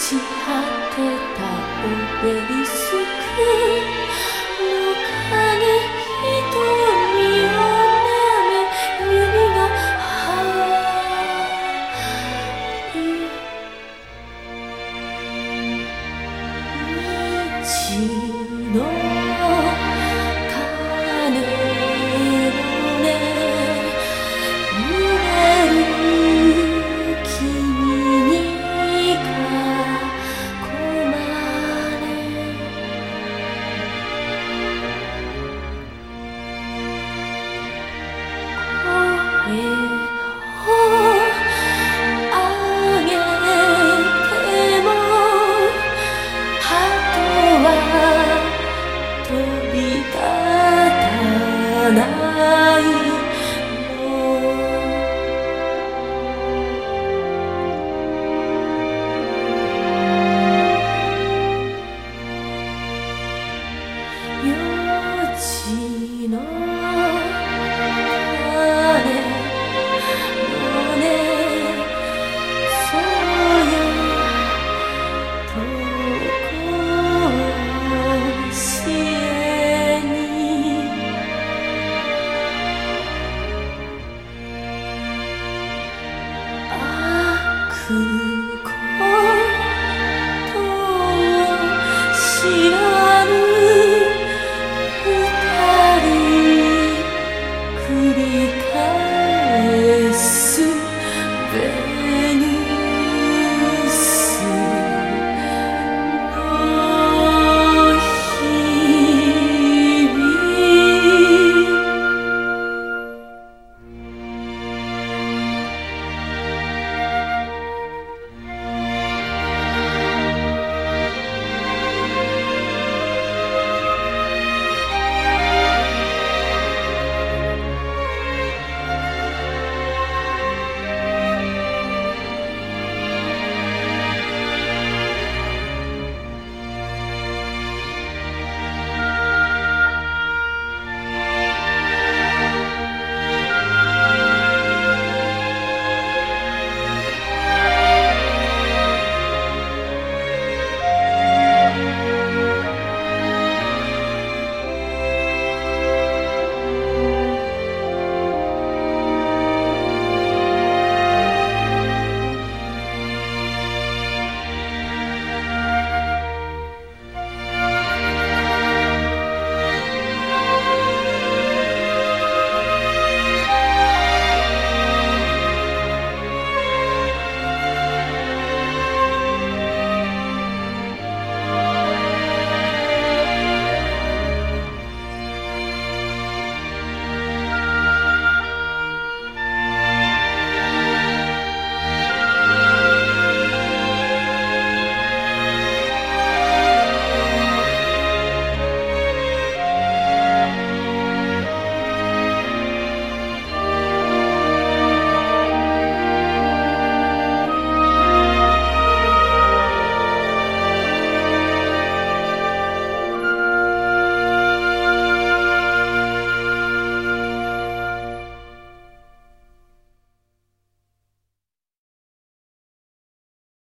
ち果てたオベリスクの影瞳ち。